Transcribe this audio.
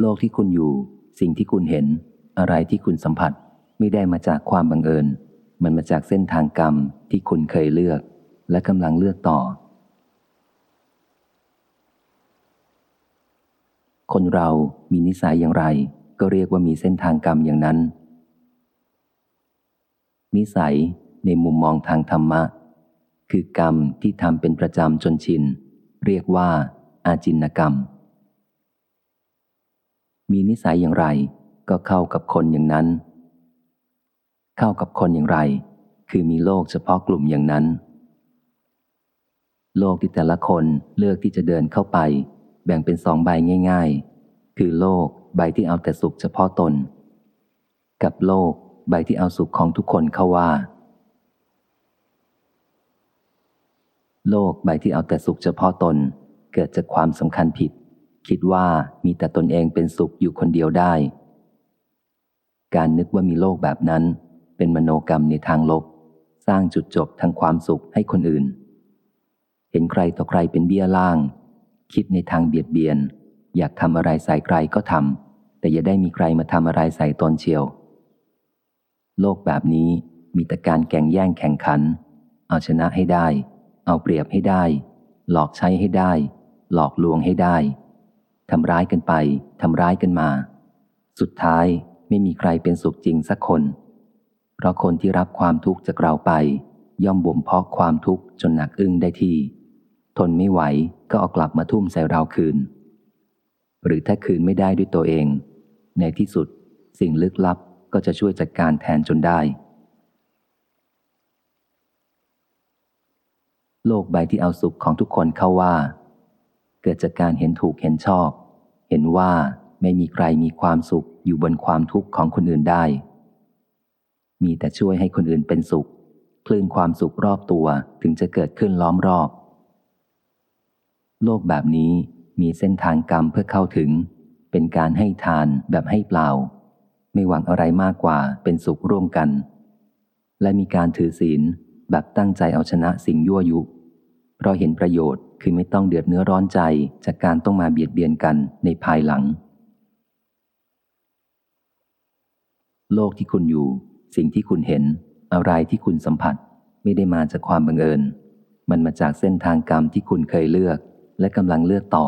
โลกที่คุณอยู่ สิ่งที่คุณเห็น อะไรที่คุณสัมผัส ไม่ได้มาจากความบังเอิญ มันมาจากเส้นทางกรรมที่คุณเคยเลือก และกำลังเลือกต่อ คนเรามีนิสัยอย่างไร ก็เรียกว่ามีเส้นทางกรรมอย่างนั้น นิสัยในมุมมองทางธรรมะ คือกรรมที่ทำเป็นประจำจนชิน เรียกว่าอาจินกรรม มีนิสัยอย่างไร ก็เข้ากับคนอย่างนั้น เข้ากับคนอย่างไร คือมีโลกเฉพาะกลุ่มอย่างนั้น โลกที่แต่ละคนเลือกที่จะเดินเข้าไป แบ่งเป็นสองใบง่าย ๆ คือโลกใบที่เอาแต่สุขเฉพาะตน กับโลกใบที่เอาสุขของทุกคนเข้าว่า โลกใบที่เอาแต่สุขเฉพาะตนเกิดจากความสำคัญผิด คิดว่ามีแต่ตนเองเป็นสุขอยู่คนเดียวได้ การนึกว่ามีโลกแบบนั้น เป็นมโนกรรมในทางลบ สร้างจุดจบทางความสุขให้คนอื่น เห็นใครต่อใครเป็นเบี้ยล่าง คิดในทางเบียดเบียน อยากทำอะไรใส่ใครก็ทำแต่อย่าได้มีใครมาทำอะไรใส่ตนเชียว โลกแบบนี้มีแต่การแข่งแย่งแข่งขัน เอาชนะให้ได้ เอาเปรียบให้ได้ หลอกใช้ให้ได้ หลอกลวงให้ได้ ทำร้ายกันไป ทำร้ายกันมา สุดท้ายไม่มีใครเป็นสุขจริงสักคน เพราะคนที่รับความทุกข์จากเราไป ย่อมบ่มเพาะความทุกข์จนหนักอึ้งได้ที่ ทนไม่ไหวก็เอากลับมาทุ่มใส่เราคืน หรือถ้าคืนไม่ได้ด้วยตัวเอง ในที่สุดสิ่งลึกลับก็จะช่วยจัดการแทนจนได้ โลกใบที่เอาสุขของทุกคนเข้าว่า เกิดจากการเห็นถูกเห็นชอบ เห็นว่าไม่มีใครมีความสุขอยู่บนความทุกข์ของคนอื่นได้ มีแต่ช่วยให้คนอื่นเป็นสุข คลื่นความสุขรอบตัวถึงจะเกิดขึ้นล้อมรอบ โลกแบบนี้มีเส้นทางกรรมเพื่อเข้าถึง เป็นการให้ทานแบบให้เปล่า ไม่หวังอะไรมากกว่าเป็นสุขร่วมกัน และมีการถือศีลแบบตั้งใจเอาชนะสิ่งยั่วยุ เพราะเห็นประโยชน์ คือไม่ต้องเดือดเนื้อร้อนใจจากการต้องมาเบียดเบียนกันในภายหลัง โลกที่คุณอยู่ สิ่งที่คุณเห็น อะไรที่คุณสัมผัส ไม่ได้มาจากความบังเอิญ มันมาจากเส้นทางกรรมที่คุณเคยเลือก และกำลังเลือกต่อ